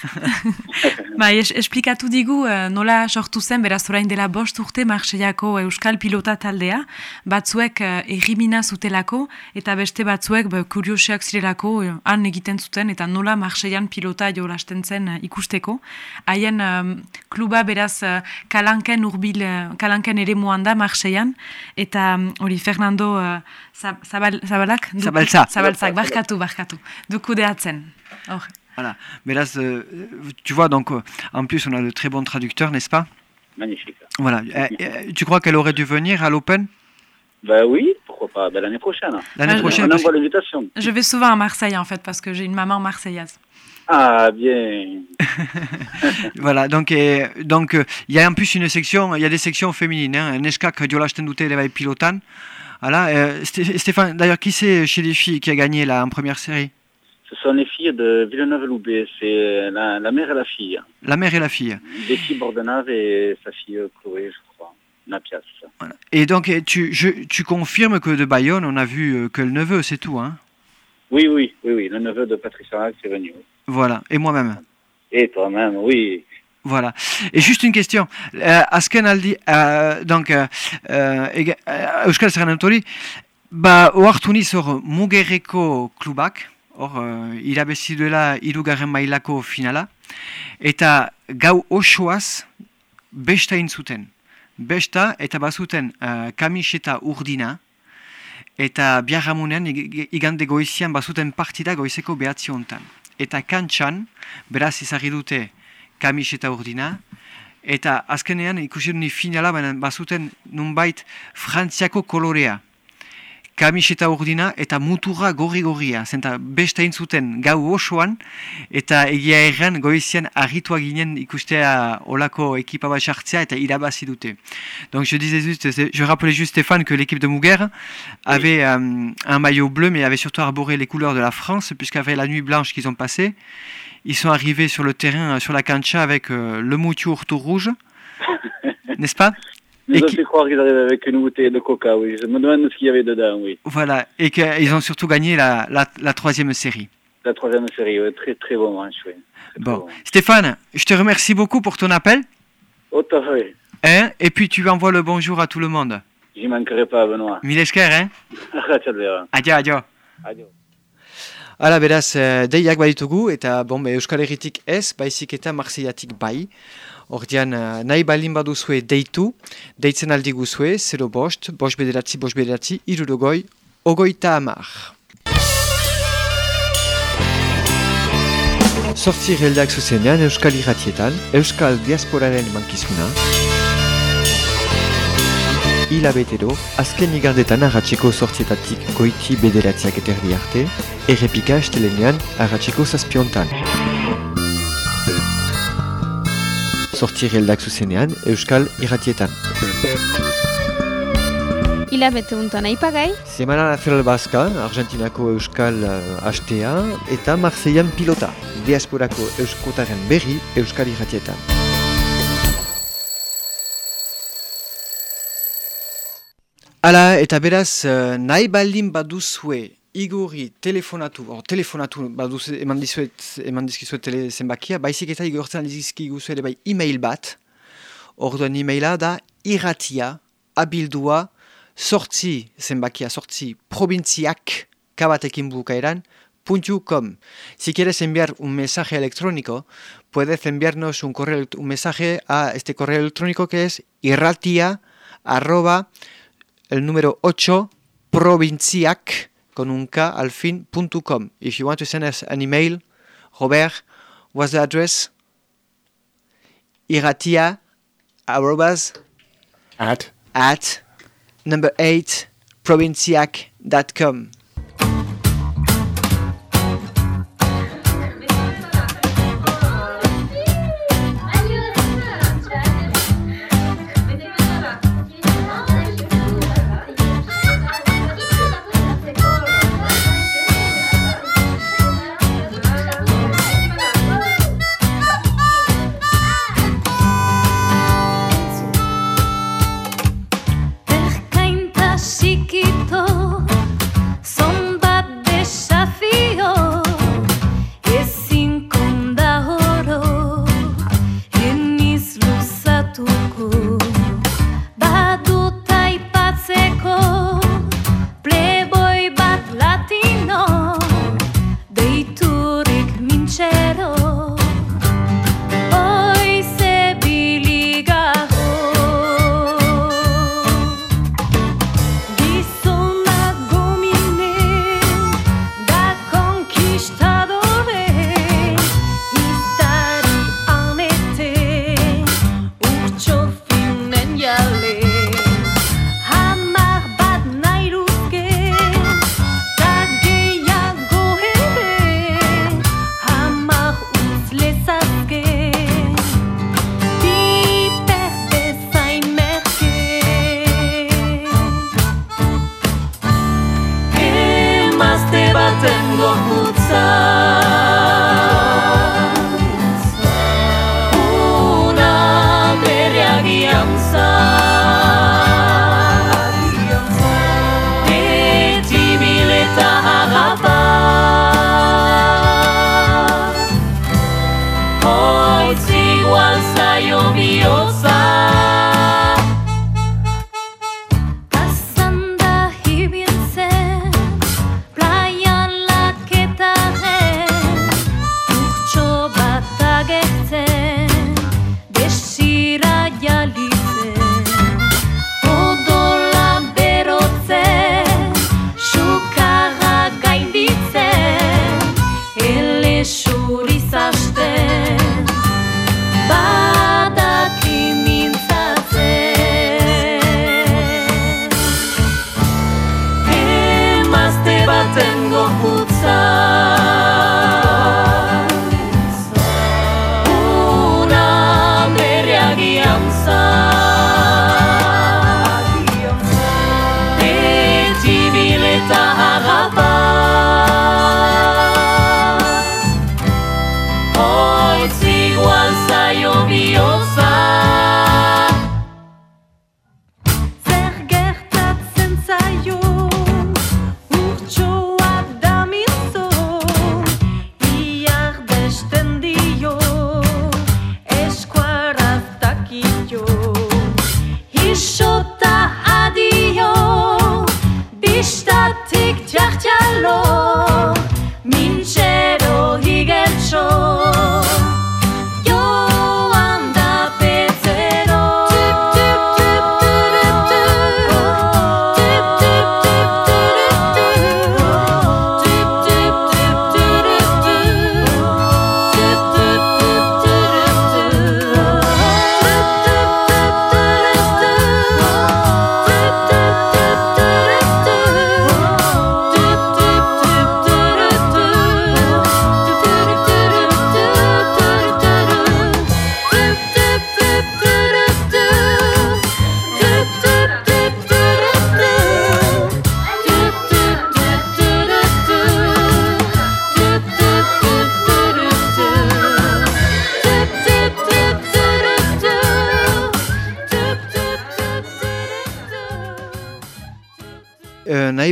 bai, es, esplikatu digu nola sortu zen, beraz orain dela bost urte Marseiako Euskal Pilota taldea, batzuek errimina zutelako, eta beste batzuek be, kurioseak zirelako han egiten zuten, eta nola Marseian pilota jolasten zen ikusteko. Haien em, kluba beraz kalanken urbil, kalanken ere da Marseian, eta em, hori Fernando eh, Zab- Zabal, Zabalak? Du- Zabalza. Zabaltzak, barkatu, barkatu. Du kudeatzen. Hor. Voilà. Mais là, euh, tu vois, donc, euh, en plus, on a de très bons traducteurs, n'est-ce pas? Magnifique. Voilà. Euh, tu crois qu'elle aurait dû venir à l'Open? Ben oui, pourquoi pas, ben, l'année prochaine. l'année prochaine On envoie l'invitation. Je vais souvent à Marseille en fait parce que j'ai une maman marseillaise. Ah, bien. Voilà, donc et, donc euh, il y a en plus une section, il y a des sections féminines. Hein. Neskak jolasten dute ere bai pilotan. Voilà, euh, Sté- Stéphane, d'ailleurs, qui c'est chez les filles qui a gagné là en première série? Ce sont les filles de Villeneuve-Loubet, c'est la, la mère et la fille. La mère et la fille. Betty Bordenave et sa fille euh, Chloé, je crois. Napias. Voilà. Et donc tu, je, tu confirmes que de Bayonne, on a vu euh, que le neveu, c'est tout. Hein? Oui, oui, oui, oui, le neveu de Patrice Arac est venu. oui. Voilà, et moi-même. Et toi-même, oui. Voilà. Et juste une question. Euh, azken aldi, euh, donc, euh, euh, euh, Euskal Zerren ba, ohartu niz hor mugerreko klubak, hor, uh, irabezi duela irugarren mailako finala, eta gau osoaz besta egin zuten. Besta eta bazuten uh, kamiseta urdina, eta biarramunean ig- ig- igande goizian bazuten partida goizeko behatzi hontan. Eta kantxan, beraz izarri dute kamiseta urdina, eta azkenean ikusi dut ni finala, baina bazuten nunbait frantziako kolorea. Kamiseta urdina eta muturra gorri-gorria. Zenta beste zuten gau osoan eta egia erran goizian argitua ginen ikustea olako ekipa bat sartzea eta irabazi dute. Donc je disais juste, je rappelais juste Stéphane que l'équipe de Muguer avait euh, un maillot bleu mais avait surtout arboré les couleurs de la France puisqu'avec la nuit blanche qu'ils ont passée, ils sont arrivés sur le terrain, euh, sur la cancha avec euh, le mouture tout rouge, n'est-ce pas? Ils Et ont qui- fait croire qu'ils arrivaient avec une bouteille de coca, oui. Je me demande ce qu'il y avait dedans, oui. Voilà, et qu'ils ont surtout gagné la, la, la troisième série. La troisième série, oui. Très, très bon match, oui. Bon. Stéphane, je te remercie beaucoup pour ton appel. À fait. Hein? Et puis tu envoies le bonjour à tout le monde. J'y manquerai pas, Benoît. Milesker, hein? Adio, adio. Adios. Hala, beraz, eh, deiak baditugu, eta bon, Euskal Herritik ez, baizik eta Marseillatik bai. Ordian, eh, nahi balin baduzue deitu, deitzen aldi guzue, 0 bost, bost bederatzi, bost bederatzi, irurogoi, ogoita amar. Sortzi reldak zuzenean Euskal Irratietan, Euskal Diasporaren emankizuna, hilabetero, azken igandetan arratseko sortzietatik goiti bederatziak eterdi arte, errepika estelenean arratseko zazpiontan. Sortzi reldak zuzenean Euskal Irratietan. Hilabete untan aipagai, Semana Nacional Baska, Argentinako Euskal uh, Astea, eta Marseillan pilota, diasporako euskotaren berri Euskal Irratietan. Hala, eta beraz, uh, nahi baldin baduzue igorri telefonatu, or, telefonatu baduz, eman, dizuet, eman dizkizuet tele zenbakia, baizik eta igortzen ere bai e-mail bat, orduan e-maila da irratia, abildua, sortzi zenbakia, sortzi provintziak kabatekin bukaeran, com. Si quieres enviar un mensaje electrónico, puedes enviarnos un, correo, un mensaje a este correo electrónico que es irratia arroba el número 8 provinciac con un K al fin com. If you want to send us an email, Robert, what's the address? Iratia arrobas At at number 8 provinciac.com.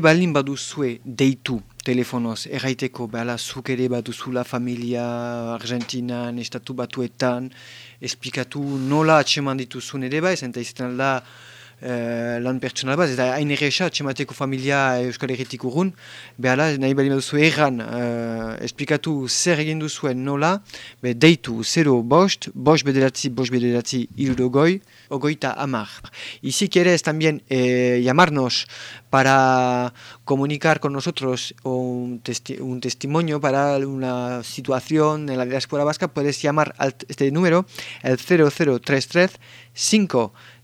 balin baduzue deitu telefonoz, erraiteko, behala zuk ere baduzula familia Argentinan, estatu batuetan, esplikatu nola atseman dituzun ere zenta izaten da eh, lan pertsonal bat, eta hain erresa atsemateko familia Euskal Herritik urrun, behala nahi balin baduzu erran, eh, esplikatu zer egin duzuen nola, be, deitu 0 bost, bost bederatzi, bost bederatzi, irurogoi, ogoita amar. Y si quieres también eh, llamarnos para comunicar con nosotros un, testi- un testimonio para una situación en la diáspora vasca, puedes llamar a este número, el 0033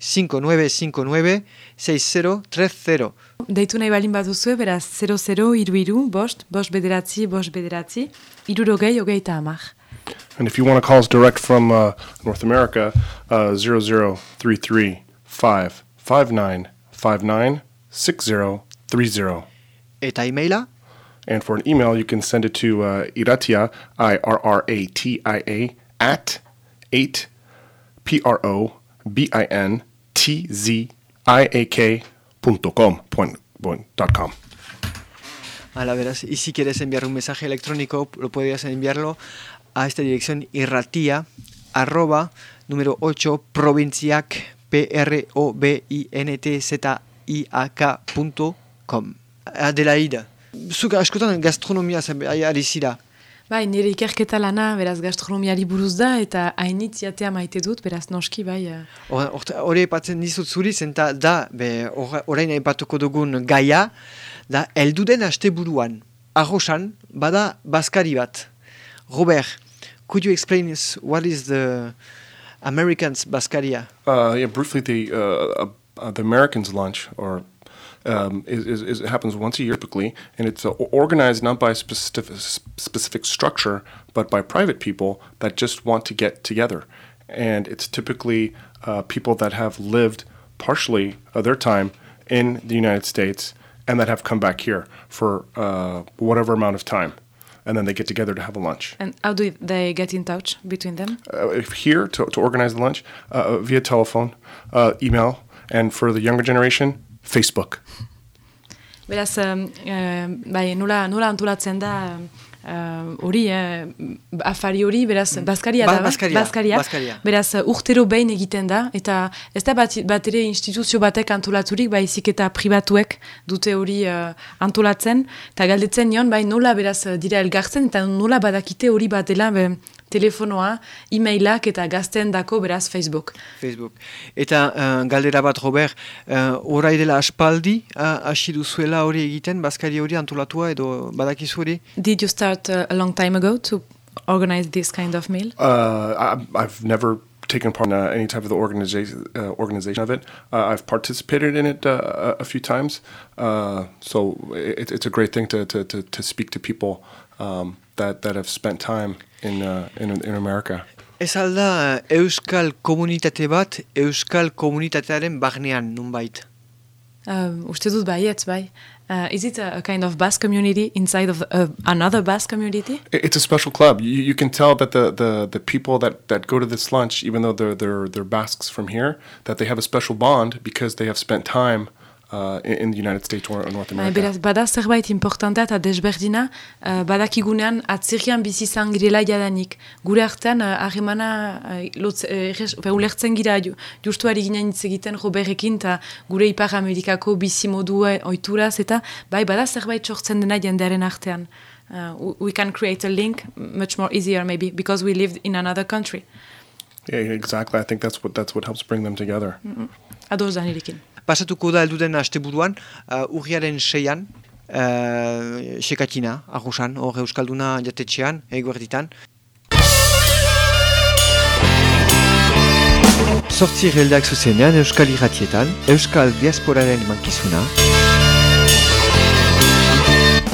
55959 6030. Deitu nahi balin baduzue, beraz 00 iru iru, bost, bost bederatzi, bost bederatzi, irurogei, hogeita hamar. And if you want to call us direct from uh, North America, uh, 0033 559 59 6030. Eta emaila, And for an email, you can send it to uh, iratia, I R R A T I A, at 8 P R O B I N T Z I A la veras, y si quieres enviar un mensaje electrónico, lo podrías enviarlo a esta dirección irratia, arroba, número 8, provinciac, p r o b i n t z i a k punto com. Adelaida, zuk askotan gastronomia ari zira. Bai, nire ikerketa lana, beraz gastronomiari buruz da, eta hainitz jatea maite dut, beraz noski, bai, eh, Hor- hor- Hori epatzen dizut zuri, zenta da, be, hor- orain aipatuko dugun gaia, da, elduden asteburuan, arrosan, bada baskari bat. Robert, could you explain us what is the Americans baskaria? Uh, yeah, briefly, the uh, uh, the Americans' lunch, or um, is, is, is it happens once a year typically, and it's uh, organized not by a specific specific structure, but by private people that just want to get together, and it's typically uh, people that have lived partially of their time in the United States and that have come back here for uh, whatever amount of time, and then they get together to have a lunch. and how do they get in touch between them? uh, here to, to organize the lunch uh, via telephone, uh, email, and for the younger generation, Facebook. Beraz, bai, nola, nola antolatzen da hori, eh, afari hori, beraz, baskaria Ba- da, bai? baskaria, baskaria. Beraz, uh, urtero behin egiten da, eta ez da bat, bat ere instituzio batek antolaturik, baizik eta pribatuek dute hori eh, antolatzen, eta galdetzen nion, bai, nola beraz dira elgartzen, eta nola badakite hori bat dela, be, telefonoa, e-mailak eta gazten dako, beraz, Facebook. Facebook. Eta uh, galdera bat, Robert, uh, orai dela aspaldi, uh, duzuela hori egiten, baskari hori antolatua edo badakizu hori? Did you start uh, a long time ago to organize this kind of meal? Uh, I, I've never taken part in uh, any type of the organization uh, organization of it. Uh, I've participated in it uh, a a few times, uh, so it, it's a great thing to, to, to, to speak to people um, that, that have spent time in, uh, in in America. Ez alda uh, euskal komunitate bat, euskal komunitatearen barnean, nunbait. Um, uste dut baietz, bai. Uh, is it a, a kind of Basque community inside of uh, another Basque community? It's a special club. You, you can tell that the, the, the people that, that go to this lunch, even though they're, they're, they're Basques from here, that they have a special bond because they have spent time uh, in, in the United States or North America. beraz, bada zerbait importanta eta desberdina, uh, badakigunean atzirian bizi izan girela jadanik. Gure artean, uh, harremana uh, lotz- eh, ulertzen gira ju, justuari ginen hitz egiten Robertekin eta gure Ipar Amerikako bizi modua oituraz eta bai, bada zerbait sortzen dena jendearen artean. Uh, we- can create a link much more easier maybe because we lived in another country. Yeah, exactly. I think that's what that's what helps bring them together. Ados da nirekin. Pasatuko da elduden asteburuan, uh, urriaren seian, uh, sekatina, arrosan, hor euskalduna jatetxean, eguerditan. Sortzi geldak zuzenean Euskal Irratietan, Euskal Diasporaren mankizuna.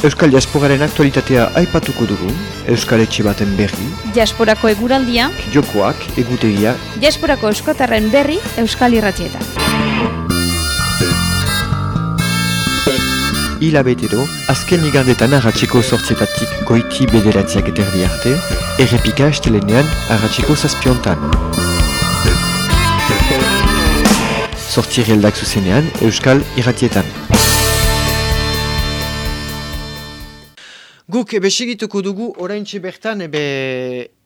Euskal Diasporaren aktualitatea aipatuko dugu, Euskal Etxe baten berri, Diasporako eguraldia, jokoak, egutegia, Diasporako eskotarren berri Euskal Irratietan. Hilabetero, azken igandetan arratsiko sortzietatik goiti bederatziak eterdi arte, errepika estelenean arratsiko zazpiontan. Sortzi geldak zuzenean Euskal Irratietan. Guk ebe segituko dugu oraintxe bertan ebe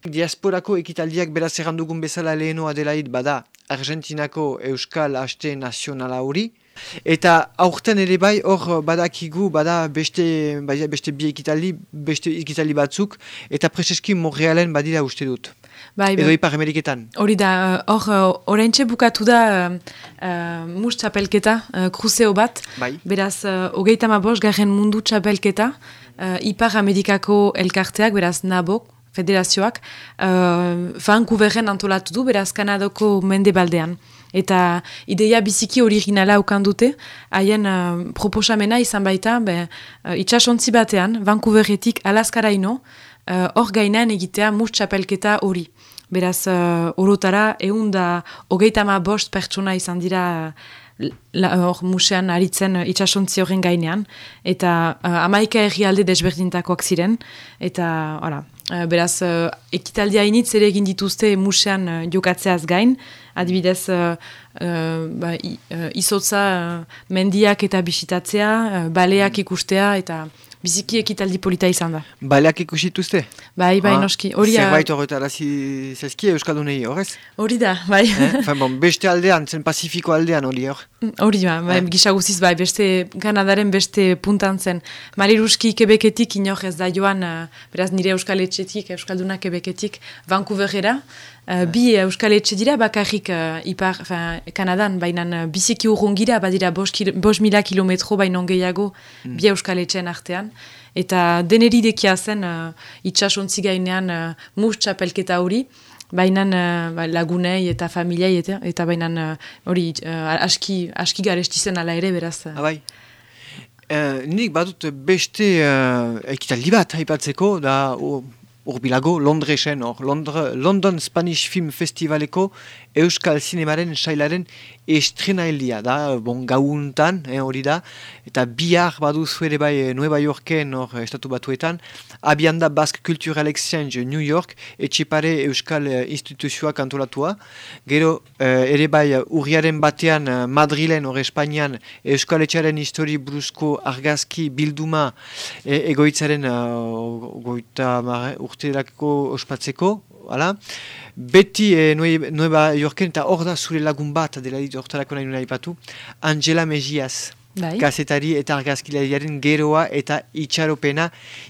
diasporako ekitaldiak beraz errandugun bezala lehenoa delaid bada Argentinako Euskal Aste Nazionala hori. Eta aurten ere bai hor badakigu bada beste, bai, beste bi ekitaldi, beste ekitaldi batzuk eta preseski Montrealen badira uste dut. Bai, Edo bai. Ipar Ameriketan. Hori da, hor, uh, oraintxe bukatu da uh, mus txapelketa, uh, kruzeo bat. Bai. Beraz, uh, hogeita ma bost garen mundu txapelketa, uh, Ipar Amerikako elkarteak, beraz, NABOK, federazioak, uh, Vancouveren antolatu du, beraz, Kanadako mendebaldean. Eta ideia biziki originala ukan dute, haien uh, proposamena izan baita, be, uh, itxasontzi batean, Vancouveretik Alaskaraino, uh, hor gainean egitea mus txapelketa hori. Beraz, uh, orotara, egun da hogeita ma bost pertsona izan dira hor musean aritzen uh, itxasontzi horren gainean, eta uh, amaika herrialde desberdintakoak ziren, eta, uh, beraz, uh, ekitaldia initz ere egin dituzte musean uh, jokatzeaz gain, adibidez, uh, uh, ba, i, uh, izotza uh, mendiak eta bisitatzea, uh, baleak ikustea, eta biziki ekitaldi polita izan da. Baleak ikusituzte? Bai, bai, Ah, noski. Hori, Zerbait horretara zezki Euskaldunei horrez? hori da, bai. Eh? Enfin, bon, beste aldean, zen Pazifiko aldean hori hor. Hori ba, bai, Eh. gisa guziz bai, beste, Kanadaren beste puntan zen. Mariruski kebeketik inor ez da joan, uh, beraz nire Euskal Etxetik, Euskalduna kebeketik, Vancouverera. Uh, bi Euskal Etxe dira bakarrik uh, ipar, fin, Kanadan, baina uh, biziki urrungira, badira bos, kil, bos mila kilometro baino gehiago bi Euskal Etxeen artean. Eta deneri dekia zen uh, itxasontzi gainean uh, mus txapelketa hori, Baina uh, lagunei eta familiai eta, eta baina uh, hori uh, aski, aski garesti zen ala ere beraz. uh, Ah. Eh, nik badut beste uh, ekitaldi bat haipatzeko, da ur- urbilago Londresen, hor, Londre, London Spanish Film Festivaleko Euskal Zinemaren sailaren estrenaildia, da, bon, gauntan, eh, hori da, eta bihar baduzu ere bai eh, Nueva Yorken, hor, eh, estatu batuetan, abian da Basque Cultural Exchange New York, etxipare Euskal eh, instituzioak antolatua, gero eh, ere bai eh, urriaren batean eh, Madrilen, hor Espainian, Euskal Etxaren histori bruzko argazki bilduma e, egoitzaren uh, goita mare, urterako ospatzeko, hala. Beti e, Nue- Nueva Yorken eta hor da zure lagun bat dela ditu hortarako nahi nuna ipatu, Angela Mejias. Bai. Kazetari eta argazkilariaren geroa eta itxaropena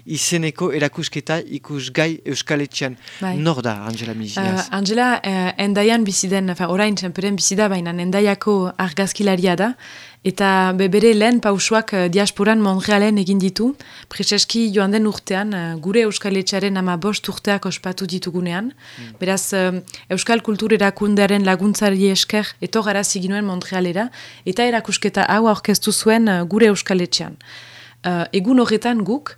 izeneko erakusketa ikusgai Euskaletxean. Bai. Nor da Angela Uh, Mejias? Angela, uh, endaian biziden, orain txemperen bizida, baina endaiako argazkilaria da, eta be- bere lehen pausuak uh, diasporan Montrealen egin ditu, preseski joan den urtean, uh, gure Euskal Etxearen ama bost urteak ospatu ditugunean, beraz, uh, Euskal Kultur erakundearen laguntzari esker, eto gara ziginuen Montrealera, eta erakusketa hau aurkeztu zuen gure Euskal Etxean. Egun horretan guk,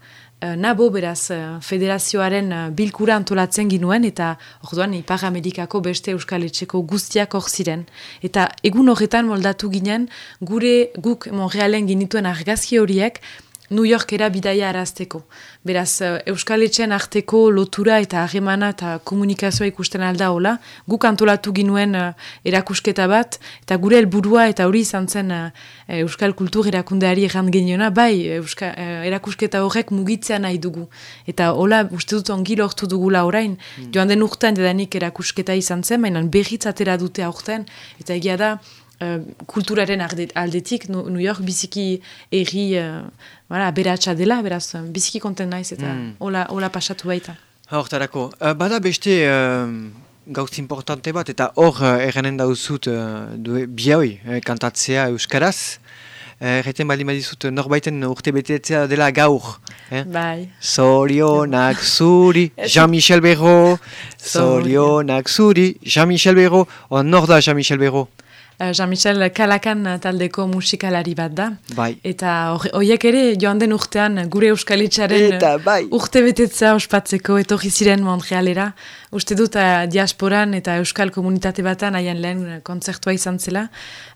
Nabo beraz uh, federazioaren uh, bilkura antolatzen ginuen eta orduan Ipar Amerikako beste Euskal Etxeko guztiak hor ziren. Eta egun horretan moldatu ginen gure guk Montrealen ginituen argazki horiek New Yorkera bidaia arazteko. Beraz, uh, Euskal Etxean arteko lotura eta harremana eta komunikazioa ikusten alda hola, guk antolatu ginuen uh, erakusketa bat, eta gure helburua eta hori izan zen uh, Euskal Kultur erakundeari errand geniona, bai, Euska, uh, erakusketa horrek mugitzea nahi dugu. Eta hola, uste dut ongi lortu dugula orain, joan den urtean dedanik erakusketa izan zen, baina berriz atera dute aurten, eta egia da, kulturaren arde- aldetik New York biziki erri uh, voilà, beratxa dela, beraz, uh, biziki konten naiz eta Mm. hola, hola pasatu baita. Hortarako, uh, bada beste uh, gauz importante bat, eta hor uh, erranen dauzut uh, bioi uh, kantatzea euskaraz. Erreten baldin badizut norbaiten urte betetzea dela gaur. Eh? Bai. Zorionak zuri, Jean-Michel Berro. Zorionak zuri, Jean-Michel Berro. O, nor da Jean-Michel Berro? Uh, Jean-Michel Kalakan taldeko musikalari bat da. Bai. Eta hor- horiek ere joan den urtean gure euskalitxaren Eta bai. urte betetzea ospatzeko etorri ziren Montrealera. Uste dut uh, diasporan eta euskal komunitate batan haien lehen kontzertua izan zela.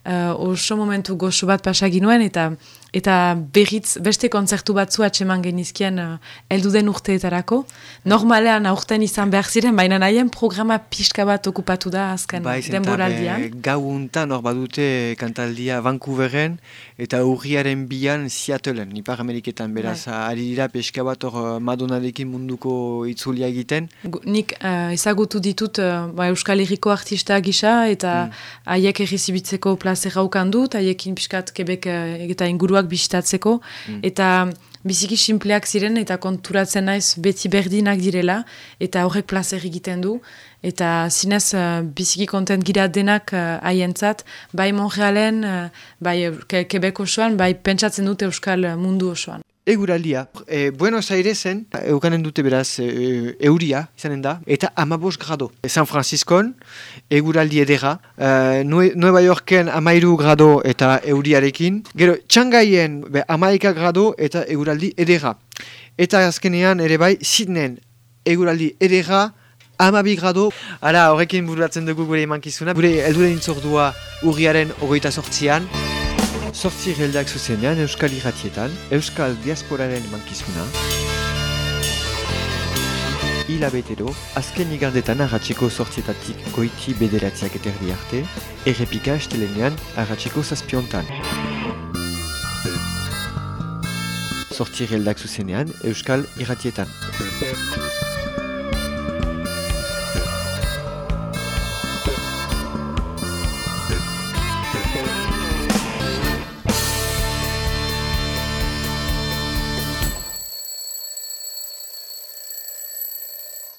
uh, oso momentu goxo bat pasaginuen eta eta berriz beste kontzertu batzu atseman genizkien uh, eldu den urteetarako. Normalean aurten izan behar ziren, baina nahien programa pixka bat okupatu da azken Bai, zenta, denboraldian. be, gau untan hor badute kantaldia Vancouveren eta urriaren bian Seattleen, Ipar Ameriketan, beraz, ari dira peska bat hor eh, Madonarekin munduko itzulia egiten. Nik uh, ezagutu ditut uh, ba, Euskal Herriko artista gisa eta haiek errezibitzeko plazera ukan dut, haiekin pixkat Quebec uh, eta inguruak bisitatzeko, eta biziki simpleak ziren eta konturatzen naiz beti berdinak direla, eta horrek plazer egiten du, eta zinez uh, biziki kontent gira denak uh, haientzat, bai Montrealen, uh, bai uh, Quebec osoan, bai pentsatzen dute Euskal mundu osoan. Eguraldia, e, Buenos Airesen, eukanen dute beraz e, euria, izanen da, eta amabos grado. E, San Franciscon, eguraldi edera, e, Nue- Nueva Yorken amairu grado eta euriarekin, gero txangaien be, amaika grado eta eguraldi edera. Eta azkenean ere bai, Sydneyn, eguraldi edera, amabi grado. Ara, horrekin bururatzen dugu gure emankizuna, gure eldure intzordua urriaren ogoita sortzian, Zortzi geldak zuzenean Euskal Irratietan, Euskal Diasporaren mankizuna. Hilabetero, azken igandetan arratxeko zortzietatik goiti bederatziak eterdi arte, errepika estelenean arratxeko zazpiontan. Zortzi geldak zuzenean Euskal Irratietan.